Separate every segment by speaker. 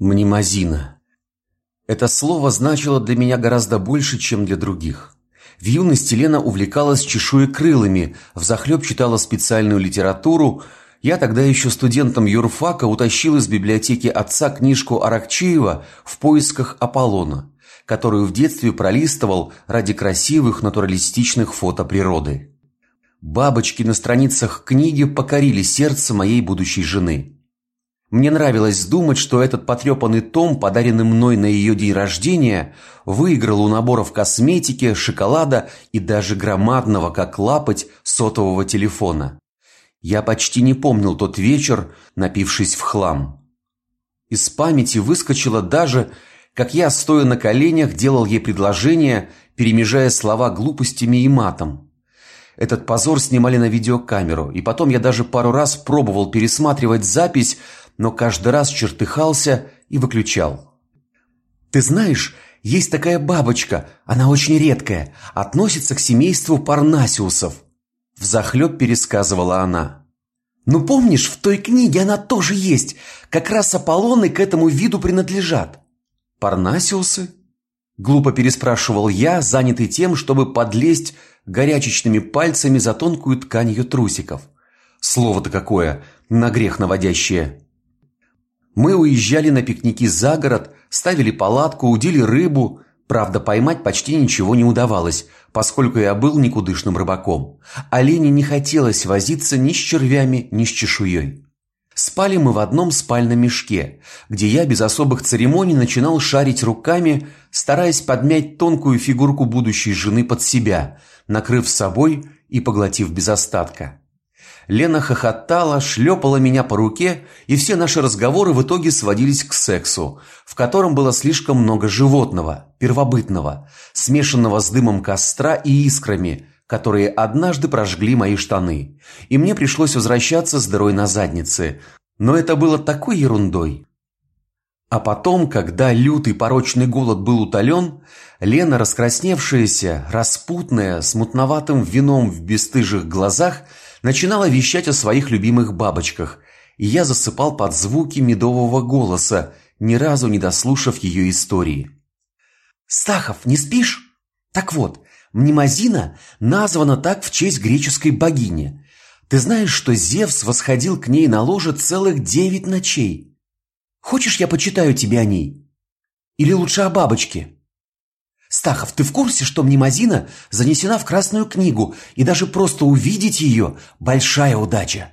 Speaker 1: Мнемозина. Это слово значило для меня гораздо больше, чем для других. В юности Лена увлекалась чешуекрылыми, взахлеб читала специальную литературу. Я тогда еще студентом юрфака утащил из библиотеки отца книжку Аракчеева «В поисках Аполлона», которую в детстве пролистывал ради красивых натуралистичных фото природы. Бабочки на страницах книги покорили сердце моей будущей жены. Мне нравилось думать, что этот потрепанный том, подаренный мной на ее день рождения, выиграл у наборов косметики, шоколада и даже громадного, как лапоть, сотового телефона. Я почти не помнил тот вечер, напившись в хлам. Из памяти выскочило даже, как я, стоя на коленях, делал ей предложение, перемежая слова глупостями и матом. Этот позор снимали на видеокамеру, и потом я даже пару раз пробовал пересматривать запись, но каждый раз чертыхался и выключал. Ты знаешь, есть такая бабочка, она очень редкая, относится к семейству парнасиусов, взахлеб пересказывала она. Ну помнишь, в той книге она тоже есть, как раз Аполлоны к этому виду принадлежат. Парнасиусы? Глупо переспрашивал я, занятый тем, чтобы подлезть горячечными пальцами за тонкую ткань ее трусиков. Слово-то какое, на грех наводящее. Мы уезжали на пикники за город, ставили палатку, удили рыбу. Правда, поймать почти ничего не удавалось, поскольку я был никудышным рыбаком. Лене не хотелось возиться ни с червями, ни с чешуей. Спали мы в одном спальном мешке, где я без особых церемоний начинал шарить руками, стараясь подмять тонкую фигурку будущей жены под себя, накрыв собой и поглотив без остатка. Лена хохотала, шлепала меня по руке, и все наши разговоры в итоге сводились к сексу, в котором было слишком много животного, первобытного, смешанного с дымом костра и искрами, которые однажды прожгли мои штаны. И мне пришлось возвращаться с дырой на заднице. Но это было такой ерундой. А потом, когда лютый порочный голод был утолен, Лена, раскрасневшаяся, распутная, с мутноватым вином в бесстыжих глазах, начинала вещать о своих любимых бабочках, и я засыпал под звуки медового голоса, ни разу не дослушав ее истории. «Стахов, не спишь? Так вот, Мнемозина названа так в честь греческой богини. Ты знаешь, что Зевс восходил к ней на ложе целых девять ночей? Хочешь, я почитаю тебе о ней? Или лучше о бабочке?» Стахов, ты в курсе, что мнемозина занесена в Красную книгу, и даже просто увидеть ее – большая удача?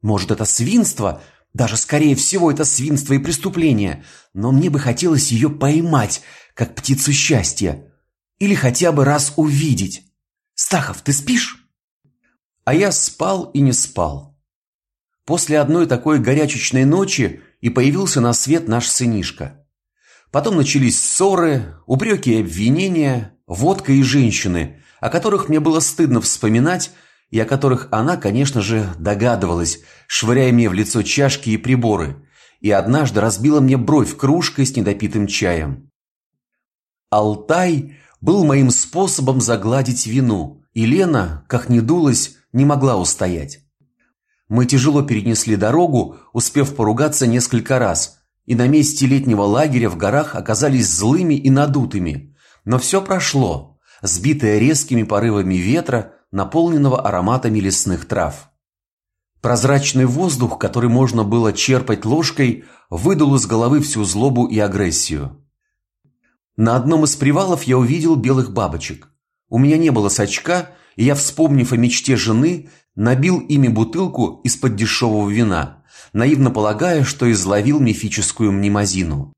Speaker 1: Может, это свинство, даже скорее всего это свинство и преступление, но мне бы хотелось ее поймать, как птицу счастья. Или хотя бы раз увидеть. Стахов, ты спишь? А я спал и не спал. После одной такой горячечной ночи и появился на свет наш сынишка – Потом начались ссоры, упреки и обвинения, водка и женщины, о которых мне было стыдно вспоминать и о которых она, конечно же, догадывалась, швыряя мне в лицо чашки и приборы, и однажды разбила мне бровь кружкой с недопитым чаем. Алтай был моим способом загладить вину, и Лена, как ни дулась, не могла устоять. Мы тяжело перенесли дорогу, успев поругаться несколько раз – и на месте летнего лагеря в горах оказались злыми и надутыми. Но все прошло, сбитое резкими порывами ветра, наполненного ароматами лесных трав. Прозрачный воздух, который можно было черпать ложкой, выдул из головы всю злобу и агрессию. На одном из привалов я увидел белых бабочек. У меня не было сачка, и я, вспомнив о мечте жены, набил ими бутылку из-под дешевого вина – наивно полагая, что изловил мифическую мнемозину.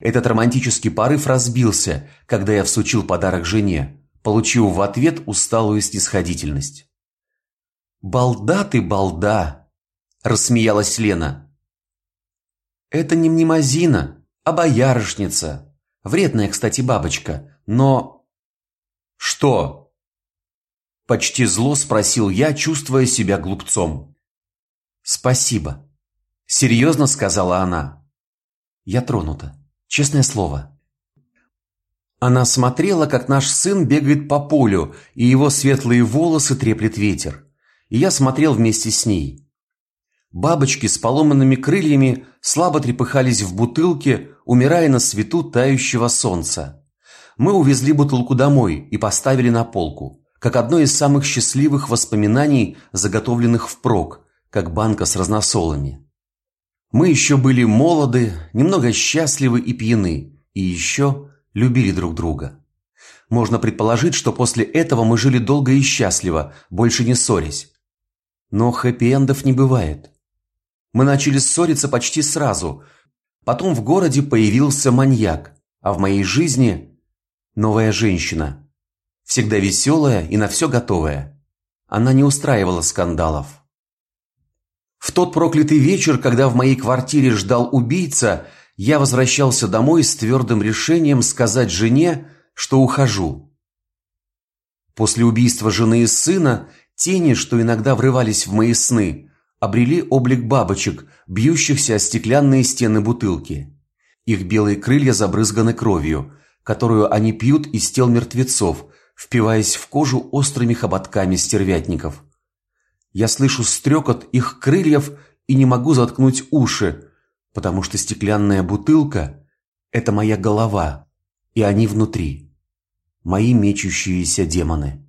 Speaker 1: Этот романтический порыв разбился, когда я всучил подарок жене, получив в ответ усталую снисходительность. «Балда ты, балда!» – рассмеялась Лена. «Это не мнемозина, а боярышница. Вредная, кстати, бабочка, но...» «Что?» – почти зло спросил я, чувствуя себя глупцом. «Спасибо», Серьезно сказала она. Я тронута. Честное слово. Она смотрела, как наш сын бегает по полю, и его светлые волосы треплет ветер. И я смотрел вместе с ней. Бабочки с поломанными крыльями слабо трепыхались в бутылке, умирая на свету тающего солнца. Мы увезли бутылку домой и поставили на полку, как одно из самых счастливых воспоминаний, заготовленных впрок, как банка с разносолами. Мы еще были молоды, немного счастливы и пьяны, и еще любили друг друга. Можно предположить, что после этого мы жили долго и счастливо, больше не ссорясь. Но хэппи-эндов не бывает. Мы начали ссориться почти сразу. Потом в городе появился маньяк, а в моей жизни новая женщина. Всегда веселая и на все готовая. Она не устраивала скандалов. В тот проклятый вечер, когда в моей квартире ждал убийца, я возвращался домой с твердым решением сказать жене, что ухожу. После убийства жены и сына тени, что иногда врывались в мои сны, обрели облик бабочек, бьющихся о стеклянные стены бутылки. Их белые крылья забрызганы кровью, которую они пьют из тел мертвецов, впиваясь в кожу острыми хоботками стервятников. Я слышу стрекот их крыльев и не могу заткнуть уши, потому что стеклянная бутылка – это моя голова, и они внутри. Мои мечущиеся демоны.